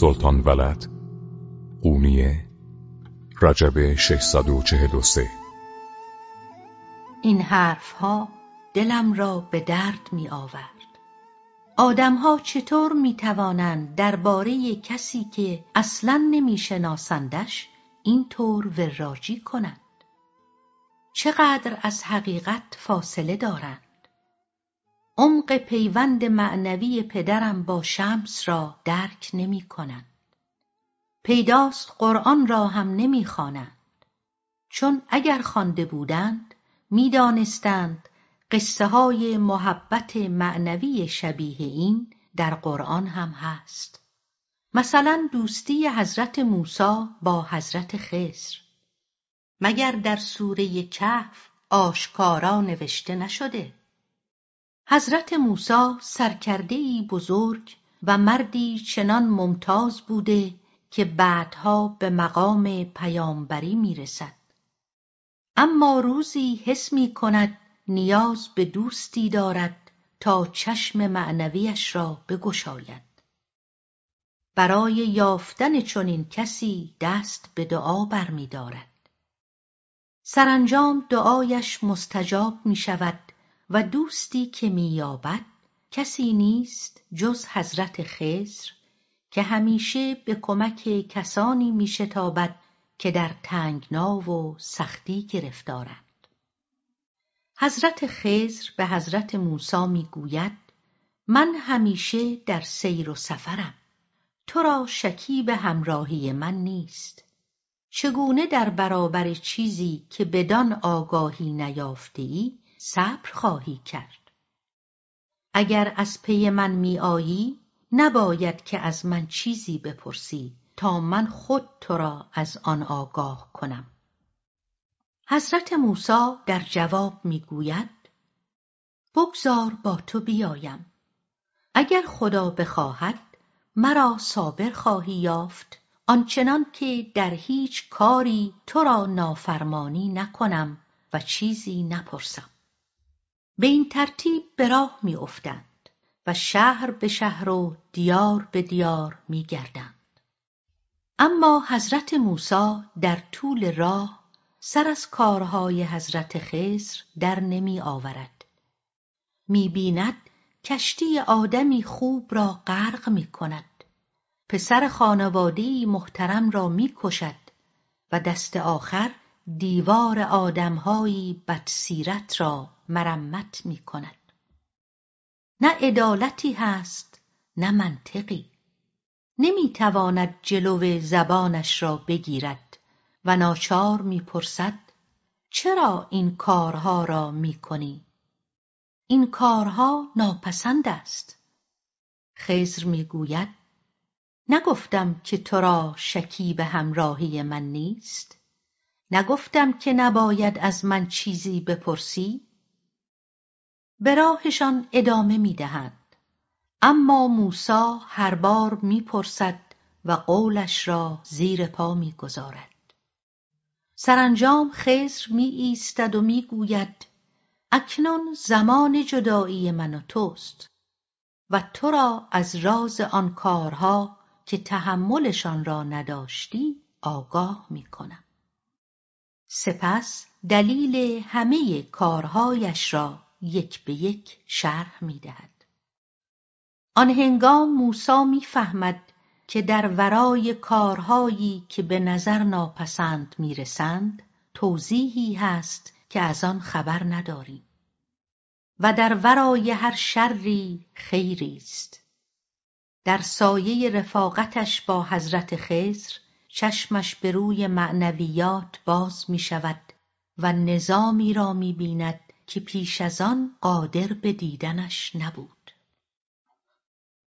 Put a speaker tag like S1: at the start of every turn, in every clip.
S1: سلطان ولد. قونیه رجب 643
S2: این حرفها دلم را به درد می آورد آدمها چطور می توانند درباره کسی که اصلا نمی شناسندش این طور وراجی کنند؟ چقدر از حقیقت فاصله دارند؟ عمق پیوند معنوی پدرم با شمس را درک نمی کنند. پیداست قرآن را هم نمی خوانند. چون اگر خوانده بودند می‌دانستند قصه های محبت معنوی شبیه این در قرآن هم هست. مثلا دوستی حضرت موسی با حضرت خضر مگر در سوره کهف آشکارا نوشته نشده حضرت موسی سرکردهای بزرگ و مردی چنان ممتاز بوده که بعدها به مقام پیامبری می‌رسد. اما روزی حس می کند نیاز به دوستی دارد تا چشم معنویش را بگشاید. برای یافتن چنین کسی دست به دعا برمیدارد. سرانجام دعایش مستجاب می شود و دوستی که مییابد کسی نیست جز حضرت خضر که همیشه به کمک کسانی میشتابد که در تنگنا و سختی گرفتارند. حضرت خضر به حضرت موسی می‌گوید من همیشه در سیر و سفرم. تو را شکیب همراهی من نیست. چگونه در برابر چیزی که بدان آگاهی نیافته صبر خواهی کرد. اگر از پی من میآیی نباید که از من چیزی بپرسی تا من خود تو را از آن آگاه کنم. حضرت موسی در جواب می‌گوید بگذار با تو بیایم. اگر خدا بخواهد مرا صابر خواهی یافت آنچنان که در هیچ کاری تو را نافرمانی نکنم و چیزی نپرسم. به این ترتیب به راه میافتند و شهر به شهر و دیار به دیار میگردند. اما حضرت موسی در طول راه سر از کارهای حضرت خضر در نمی آورد. می بیند کشتی آدمی خوب را غرق می کند. پسر خانوادهای محترم را می کشد و دست آخر دیوار آدمهایی بدسیرت را مرمت می کند نه عدالتی هست نه منطقی. نمی تواند جلو زبانش را بگیرد و ناچار می‌پرسد چرا این کارها را می کنی؟ این کارها ناپسند است. خضر می‌گوید نگفتم که تو را شکیب همراهی من نیست. نگفتم که نباید از من چیزی بپرسی. به راهشان ادامه می‌دهند اما موسی هر بار می‌پرسد و قولش را زیر پا می‌گذارد. سرانجام خضر میایستد و می‌گوید اکنون زمان جدایی من و توست و تو را از راز آن کارها که تحملشان را نداشتی آگاه می‌کنم. سپس دلیل همه کارهایش را یک به یک شرح می‌دهد. آن هنگام موسی می‌فهمد که در ورای کارهایی که به نظر ناپسند می‌رسند توضیحی هست که از آن خبر نداریم. و در ورای هر شری خیری است. در سایه رفاقتش با حضرت خضر چشمش به روی معنویات باز می شود و نظامی را می بیند که پیش از آن قادر به دیدنش نبود.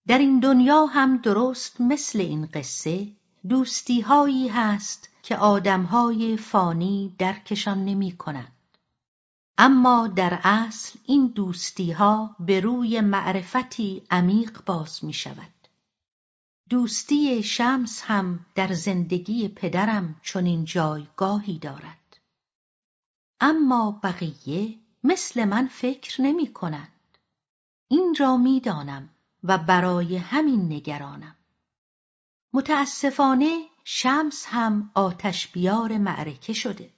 S2: در این دنیا هم درست مثل این قصه دوستیهایی هست که آدمهای فانی درکشان نمی کنند. اما در اصل این دوستیها به روی معرفتی عمیق باز می شود. دوستی شمس هم در زندگی پدرم چنین جایگاهی دارد. اما بقیه مثل من فکر نمی کنند این را می دانم و برای همین نگرانم. متاسفانه شمس هم آتش بیار معرکه شده.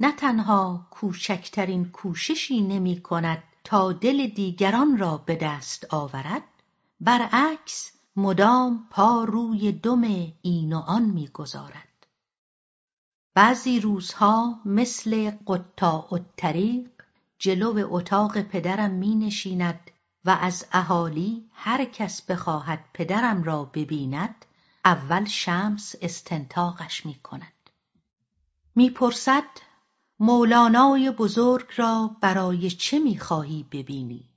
S2: نه تنها کوچکترین کوششی نمی کند تا دل دیگران را به دست آورد برعکس مدام پا روی دم این و آن می‌گذارد بعضی روزها مثل قطاع الطریق جلو اتاق پدرم می نشیند و از اهالی هر کس بخواهد پدرم را ببیند اول شمس استنتاقش می کند. می‌پرسد مولانای بزرگ را برای چه می‌خواهی ببینی؟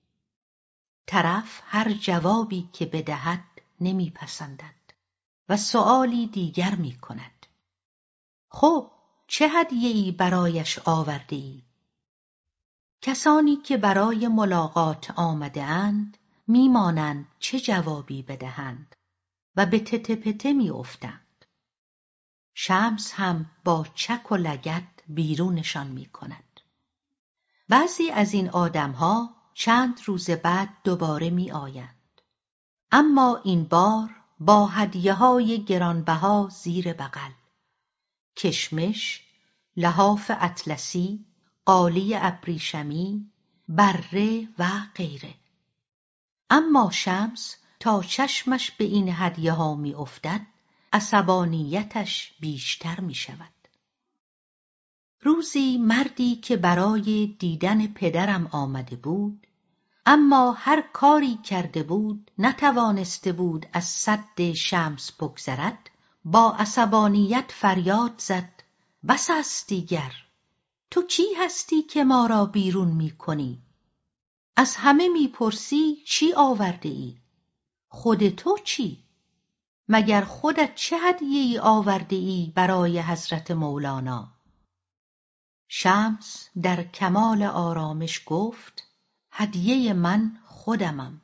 S2: طرف هر جوابی که بدهد نمیپسندد و سؤالی دیگر می‌کند خب چه ای برایش آورده ای؟ کسانی که برای ملاقات آمده اند میمانند چه جوابی بدهند و به تته پته میافتند شمس هم با چک و لگت بیرونشان می کند. بعضی از این آدمها چند روز بعد دوباره می آیند. اما این بار با هدیه های گرانبها زیر بغل کشمش، لحاف اطلسی، قالی ابریشمی، بره و غیره اما شمس تا چشمش به این هدیه ها می افتد عصبانیتش بیشتر می شود. روزی مردی که برای دیدن پدرم آمده بود اما هر کاری کرده بود نتوانسته بود از صد شمس بگذرد با عصبانیت فریاد زد بس است دیگر تو کی هستی که ما را بیرون می کنی؟ از همه می‌پرسی چی آورده ای؟ خود تو چی؟ مگر خودت چه هدیه ای آورده ای برای حضرت مولانا؟ شمس در کمال آرامش گفت هدیه من خودمم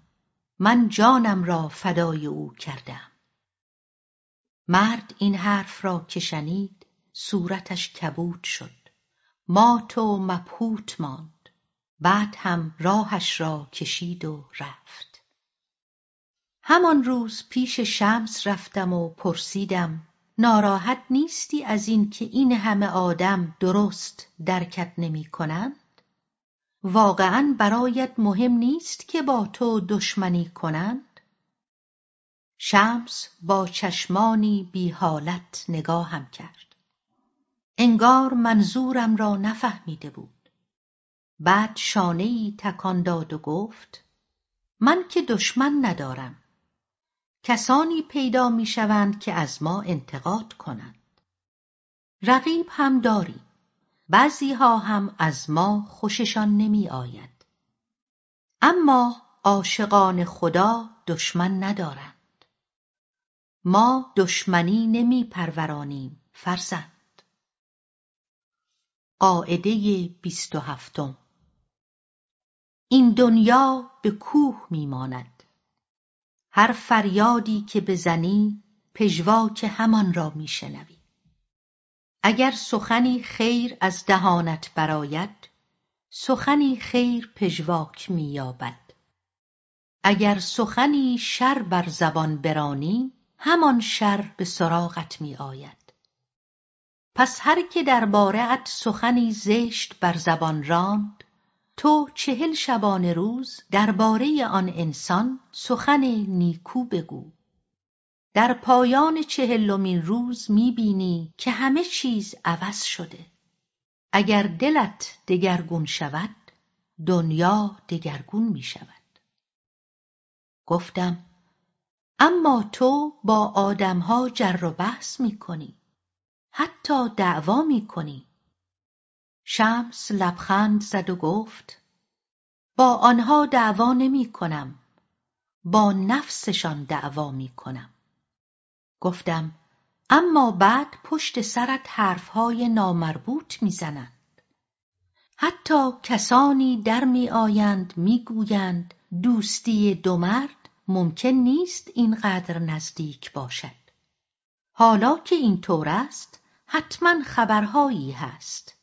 S2: من جانم را فدای او کردم مرد این حرف را که شنید صورتش کبود شد مات و مبهوت ماند بعد هم راهش را کشید و رفت همان روز پیش شمس رفتم و پرسیدم ناراحت نیستی از این که این همه آدم درست درکت نمی کنند؟ واقعا برایت مهم نیست که با تو دشمنی کنند؟ شمس با چشمانی بی حالت نگاهم کرد. انگار منظورم را نفهمیده بود. بعد شانهای تکان داد و گفت من که دشمن ندارم. کسانی پیدا می‌شوند که از ما انتقاد کنند. رقیب هم داریم بعضیها هم از ما خوششان نمی آید. اما عاشقان خدا دشمن ندارند. ما دشمنی نمی پرورانیم فرزند. قاعده بیست و هفتم. این دنیا به کوه میماند. هر فریادی که بزنی پژواک همان را میشنوی. اگر سخنی خیر از دهانت برآید سخنی خیر پژواک مییابد. اگر سخنی شر بر زبان برانی همان شر به سراغت میآید. پس هر که دربارهات سخنی زشت بر زبان راند تو چهل شبانه روز درباره آن انسان سخن نیکو بگو. در پایان چهلمین روز می‌بینی که همه چیز عوض شده. اگر دلت دگرگون شود دنیا دگرگون می شود گفتم اما تو با آدمها جر و بحث می کنی حتی دعوا می کنی شمس لبخند زد و گفت با آنها دعوا نمی کنم با نفسشان دعوا می کنم گفتم اما بعد پشت سرت حرفهای نامربوط می‌زنند. حتی کسانی در می آیند می گویند دوستی دو مرد ممکن نیست اینقدر نزدیک باشد. حالا که اینطور است حتما خبرهایی هست.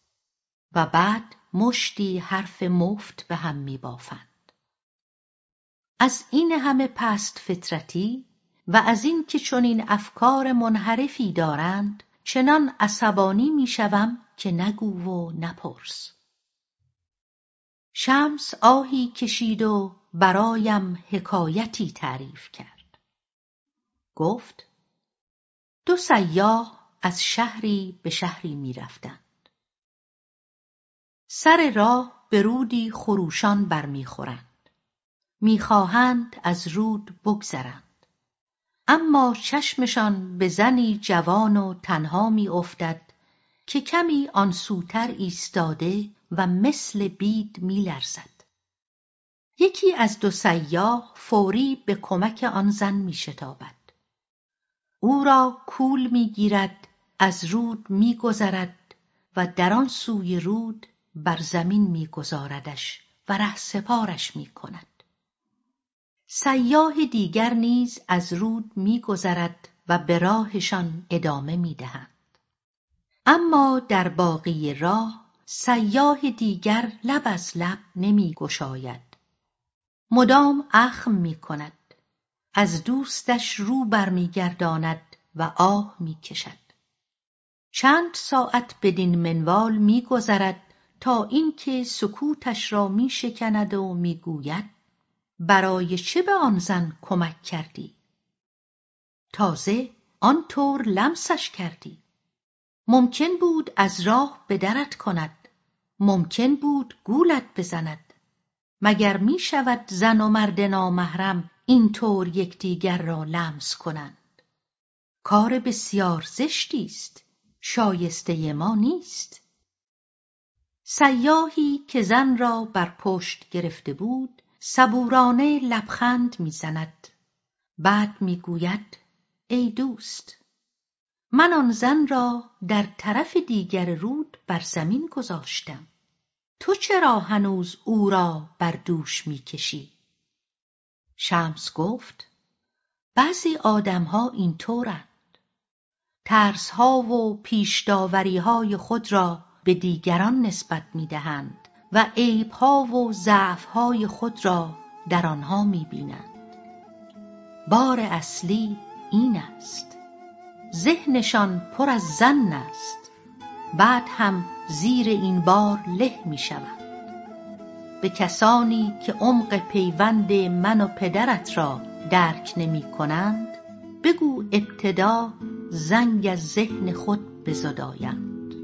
S2: و بعد مشتی حرف مفت به هم می بافند. از این همه پست فطرتی و از این که چنین افکار منحرفی دارند چنان عصبانی می‌شوم که نگو و نپرس. شمس آهی کشید و برایم حکایتی تعریف کرد. گفت دو سیاه از شهری به شهری می‌رفتند. سر راه به رودی خروشان برمیخورند. می‌خواهند از رود بگذرند. اما چشمشان به زنی جوان و تنها میافتد که کمی آن سوتر ایستاده و مثل بید میلرزد. یکی از دو سیاه فوری به کمک آن زن میشتابد. او را کول می‌گیرد از رود میگذرد و در آن سوی رود بر زمین میگذاردش و رهسپارش می‌کند. سیاه دیگر نیز از رود میگذرد و به راهشان ادامه می‌دهند. اما در باقی راه سیاه دیگر لب از لب نمیگشاید. مدام اخم می‌کند. از دوستش رو برمیگرداند و آه می‌کشد. چند ساعت بدین منوال میگذرد تا اینکه سکوتش را میشکند و می‌گوید برای چه به آن زن کمک کردی؟ تازه آنطور لمسش کردی. ممکن بود از راه به درت کند ممکن بود گولت بزند. مگر می شود زن و مرد نامحرم اینطور یکدیگر را لمس کنند. کار بسیار زشتی است. شایسته ما نیست. سیاهی که زن را بر پشت گرفته بود صبورانه لبخند می‌زند. بعد می‌گوید ای دوست من آن زن را در طرف دیگر رود بر زمین گذاشتم. تو چرا هنوز او را بر دوش می‌کشی؟ شمس گفت بعضی آدمها اینطورند. ترسها و پیشداوریهای خود را به دیگران نسبت می‌دهند و عیبها و ضعفهای خود را در آنها می‌بینند. بار اصلی این است. ذهنشان پر از زن است. بعد هم زیر این بار له می شود به کسانی که عمق پیوند من و پدرت را درک نمی کنند بگو ابتدا زنگ از ذهن خود بزدایند.